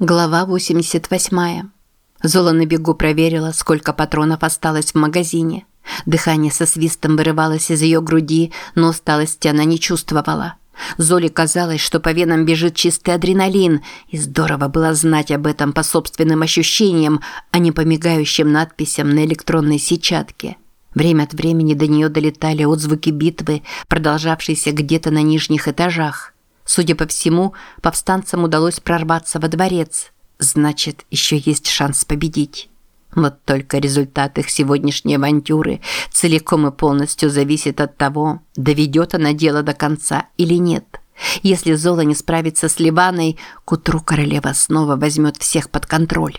Глава 88. Зола на бегу проверила, сколько патронов осталось в магазине. Дыхание со свистом вырывалось из ее груди, но усталости она не чувствовала. Золе казалось, что по венам бежит чистый адреналин, и здорово было знать об этом по собственным ощущениям, а не по мигающим надписям на электронной сетчатке. Время от времени до нее долетали отзвуки битвы, продолжавшейся где-то на нижних этажах. Судя по всему, повстанцам удалось прорваться во дворец. Значит, еще есть шанс победить. Вот только результат их сегодняшней авантюры целиком и полностью зависит от того, доведет она дело до конца или нет. Если Зола не справится с Ливаной, к утру королева снова возьмет всех под контроль.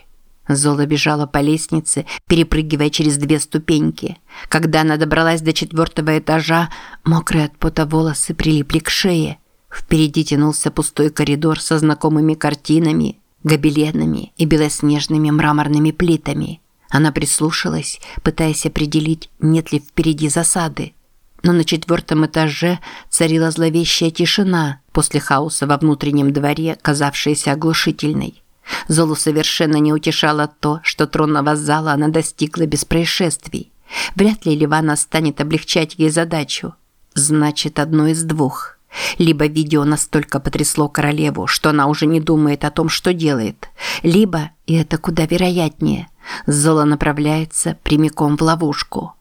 Зола бежала по лестнице, перепрыгивая через две ступеньки. Когда она добралась до четвертого этажа, мокрые от пота волосы прилипли к шее – Впереди тянулся пустой коридор со знакомыми картинами, гобеленами и белоснежными мраморными плитами. Она прислушалась, пытаясь определить, нет ли впереди засады. Но на четвертом этаже царила зловещая тишина после хаоса во внутреннем дворе, казавшаяся оглушительной. Золу совершенно не утешало то, что тронного зала она достигла без происшествий. Вряд ли Ливана станет облегчать ей задачу. Значит, одно из двух – либо видео настолько потрясло королеву, что она уже не думает о том, что делает. Либо, и это куда вероятнее, Зола направляется прямиком в ловушку.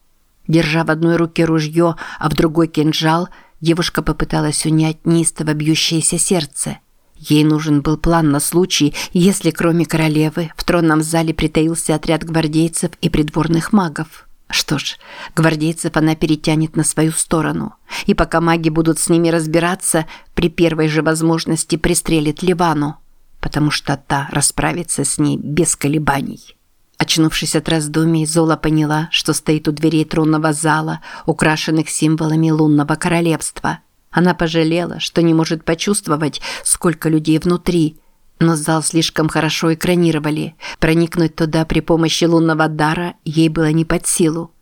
Держа в одной руке ружье, а в другой кинжал, девушка попыталась унять неистово бьющееся сердце. Ей нужен был план на случай, если кроме королевы в тронном зале притаился отряд гвардейцев и придворных магов. Что ж, гвардейцев она перетянет на свою сторону. И пока маги будут с ними разбираться, при первой же возможности пристрелит Ливану, потому что та расправится с ней без колебаний. Очнувшись от раздумий, Зола поняла, что стоит у дверей тронного зала, украшенных символами лунного королевства. Она пожалела, что не может почувствовать, сколько людей внутри – но зал слишком хорошо экранировали. Проникнуть туда при помощи лунного дара ей было не под силу.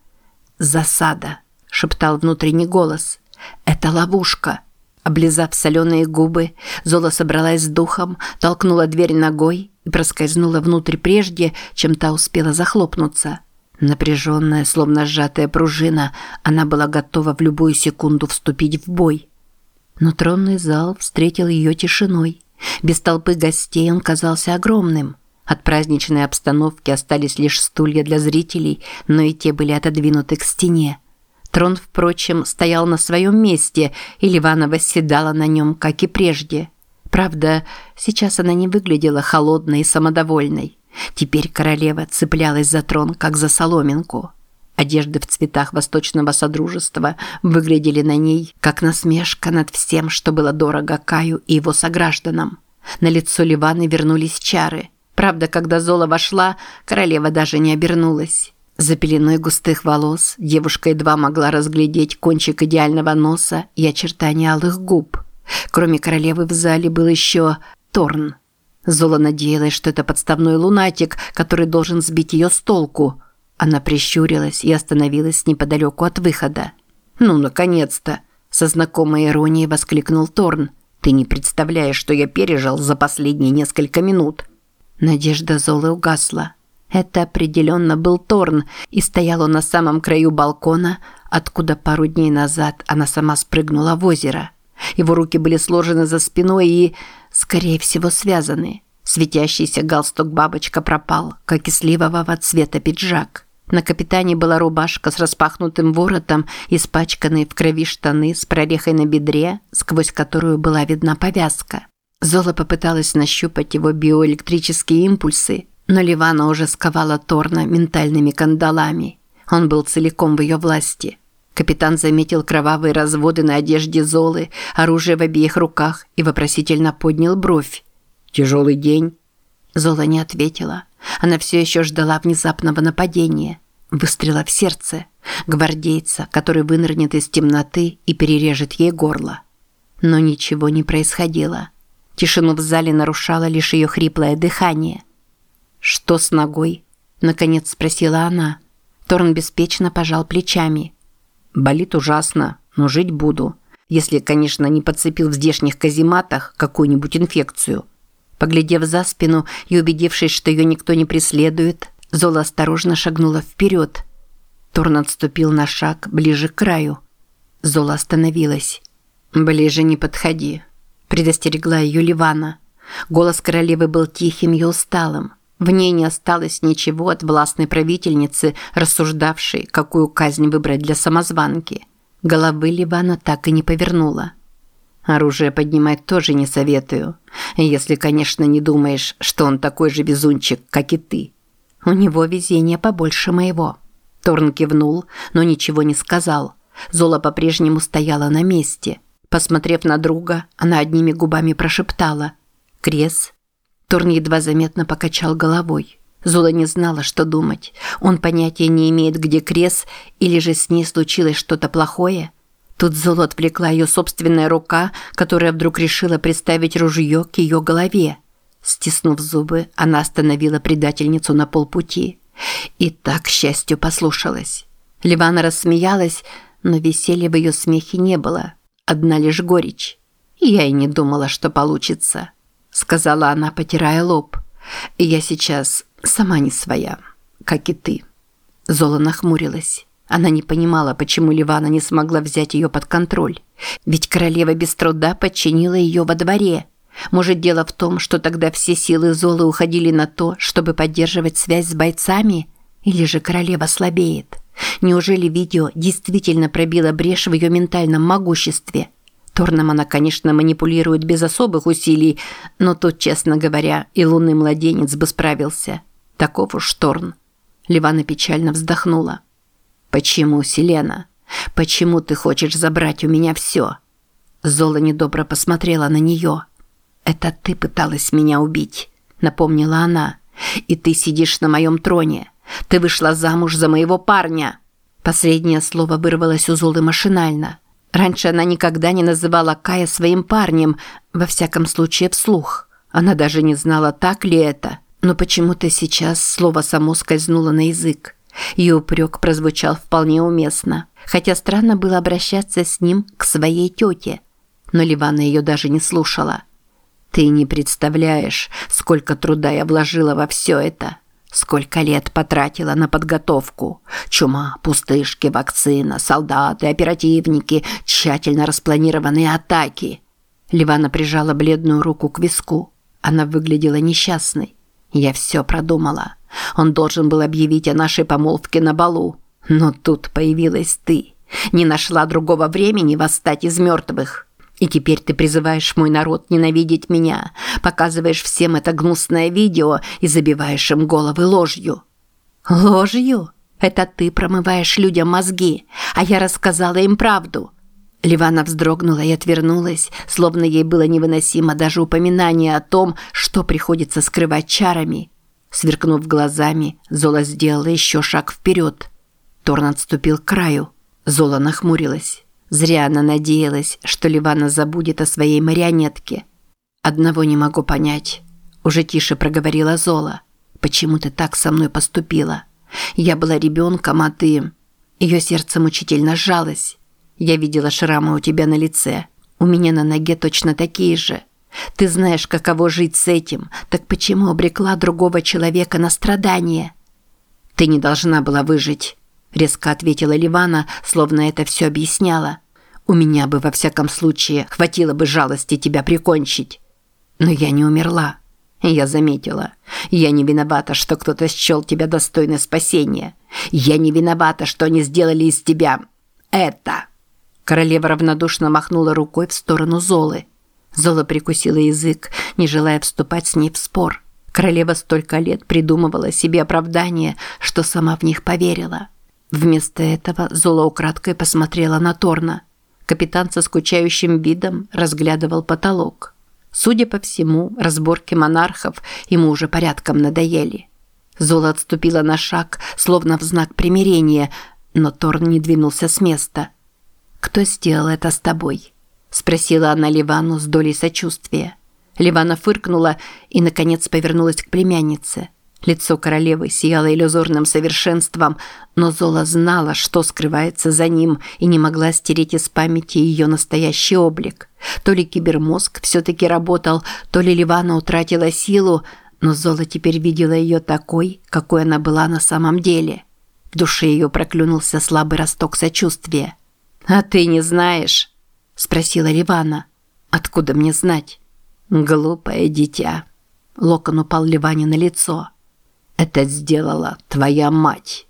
«Засада», – шептал внутренний голос. «Это ловушка». Облизав соленые губы, Зола собралась с духом, толкнула дверь ногой и проскользнула внутрь прежде, чем та успела захлопнуться. Напряженная, словно сжатая пружина, она была готова в любую секунду вступить в бой. Но тронный зал встретил ее тишиной – без толпы гостей он казался огромным. От праздничной обстановки остались лишь стулья для зрителей, но и те были отодвинуты к стене. Трон, впрочем, стоял на своем месте, и Ливана восседала на нем, как и прежде. Правда, сейчас она не выглядела холодной и самодовольной. Теперь королева цеплялась за трон, как за соломинку. Одежды в цветах Восточного Содружества выглядели на ней, как насмешка над всем, что было дорого Каю и его согражданам. На лицо Ливаны вернулись чары. Правда, когда Зола вошла, королева даже не обернулась. За пеленой густых волос девушка едва могла разглядеть кончик идеального носа и очертания алых губ. Кроме королевы в зале был еще Торн. Зола надеялась, что это подставной лунатик, который должен сбить ее с толку – она прищурилась и остановилась неподалеку от выхода. «Ну, наконец-то!» – со знакомой иронией воскликнул Торн. «Ты не представляешь, что я пережил за последние несколько минут!» Надежда Золы угасла. Это определенно был Торн, и стоял он на самом краю балкона, откуда пару дней назад она сама спрыгнула в озеро. Его руки были сложены за спиной и, скорее всего, связаны. Светящийся галстук-бабочка пропал, как и сливового цвета пиджак. На капитане была рубашка с распахнутым воротом, испачканные в крови штаны с прорехой на бедре, сквозь которую была видна повязка. Зола попыталась нащупать его биоэлектрические импульсы, но Ливана уже сковала Торна ментальными кандалами. Он был целиком в ее власти. Капитан заметил кровавые разводы на одежде Золы, оружие в обеих руках и вопросительно поднял бровь. «Тяжелый день?» Зола не ответила. Она все еще ждала внезапного нападения. Выстрела в сердце. Гвардейца, который вынырнет из темноты и перережет ей горло. Но ничего не происходило. Тишину в зале нарушало лишь ее хриплое дыхание. «Что с ногой?» – наконец спросила она. Торн беспечно пожал плечами. «Болит ужасно, но жить буду. Если, конечно, не подцепил в здешних казематах какую-нибудь инфекцию». Поглядев за спину и убедившись, что ее никто не преследует, Зола осторожно шагнула вперед. Торн отступил на шаг ближе к краю. Зола остановилась. «Ближе не подходи», – предостерегла ее Ливана. Голос королевы был тихим и усталым. В ней не осталось ничего от властной правительницы, рассуждавшей, какую казнь выбрать для самозванки. Головы Ливана так и не повернула. Оружие поднимать тоже не советую, если, конечно, не думаешь, что он такой же везунчик, как и ты. У него везение побольше моего. Торн кивнул, но ничего не сказал. Зола по-прежнему стояла на месте. Посмотрев на друга, она одними губами прошептала «Крес». Торн едва заметно покачал головой. Зола не знала, что думать. Он понятия не имеет, где Крес, или же с ней случилось что-то плохое – Тут Золу отвлекла ее собственная рука, которая вдруг решила приставить ружье к ее голове. Стиснув зубы, она остановила предательницу на полпути. И так, к счастью, послушалась. Ливана рассмеялась, но веселья в ее смехе не было. Одна лишь горечь. «Я и не думала, что получится», – сказала она, потирая лоб. «Я сейчас сама не своя, как и ты». Зола нахмурилась. Она не понимала, почему Ливана не смогла взять ее под контроль. Ведь королева без труда подчинила ее во дворе. Может, дело в том, что тогда все силы Золы уходили на то, чтобы поддерживать связь с бойцами? Или же королева слабеет? Неужели видео действительно пробило брешь в ее ментальном могуществе? Торном она, конечно, манипулирует без особых усилий, но тут, честно говоря, и лунный младенец бы справился. Таков уж Торн. Ливана печально вздохнула. «Почему, Селена? Почему ты хочешь забрать у меня все?» Зола недобро посмотрела на нее. «Это ты пыталась меня убить», – напомнила она. «И ты сидишь на моем троне. Ты вышла замуж за моего парня». Последнее слово вырвалось у Золы машинально. Раньше она никогда не называла Кая своим парнем, во всяком случае вслух. Она даже не знала, так ли это. Но почему-то сейчас слово само скользнуло на язык. Ее упрек прозвучал вполне уместно, хотя странно было обращаться с ним к своей тете. Но Ливана ее даже не слушала. «Ты не представляешь, сколько труда я вложила во все это. Сколько лет потратила на подготовку. Чума, пустышки, вакцина, солдаты, оперативники, тщательно распланированные атаки». Ливана прижала бледную руку к виску. Она выглядела несчастной. «Я все продумала. Он должен был объявить о нашей помолвке на балу. Но тут появилась ты. Не нашла другого времени восстать из мертвых. И теперь ты призываешь мой народ ненавидеть меня, показываешь всем это гнусное видео и забиваешь им головы ложью. Ложью? Это ты промываешь людям мозги, а я рассказала им правду. Ливана вздрогнула и отвернулась, словно ей было невыносимо даже упоминание о том, что приходится скрывать чарами. Сверкнув глазами, Зола сделала еще шаг вперед. Торн отступил к краю. Зола нахмурилась. Зря она надеялась, что Ливана забудет о своей марионетке. «Одного не могу понять», – уже тише проговорила Зола. «Почему ты так со мной поступила? Я была ребенком, а ты...» Ее сердце мучительно сжалось. «Я видела шрамы у тебя на лице. У меня на ноге точно такие же. Ты знаешь, каково жить с этим, так почему обрекла другого человека на страдания? Ты не должна была выжить, резко ответила Ливана, словно это все объясняло. У меня бы во всяком случае хватило бы жалости тебя прикончить. Но я не умерла. Я заметила. Я не виновата, что кто-то счел тебя достойной спасения. Я не виновата, что они сделали из тебя это. Королева равнодушно махнула рукой в сторону Золы. Зола прикусила язык, не желая вступать с ней в спор. Королева столько лет придумывала себе оправдания, что сама в них поверила. Вместо этого Зола украдкой посмотрела на Торна. Капитан со скучающим видом разглядывал потолок. Судя по всему, разборки монархов ему уже порядком надоели. Зола отступила на шаг, словно в знак примирения, но Торн не двинулся с места. «Кто сделал это с тобой?» спросила она Ливану с долей сочувствия. Ливана фыркнула и наконец повернулась к племяннице. Лицо королевы сияло иллюзорным совершенством, но Зола знала, что скрывается за ним, и не могла стереть из памяти ее настоящий облик. То ли кибермозг все-таки работал, то ли Ливана утратила силу, но Зола теперь видела ее такой, какой она была на самом деле. В душе ее проклюнулся слабый росток сочувствия. «А ты не знаешь?» – спросила Ливана. «Откуда мне знать?» «Глупое дитя». Локон упал Ливане на лицо. «Это сделала твоя мать».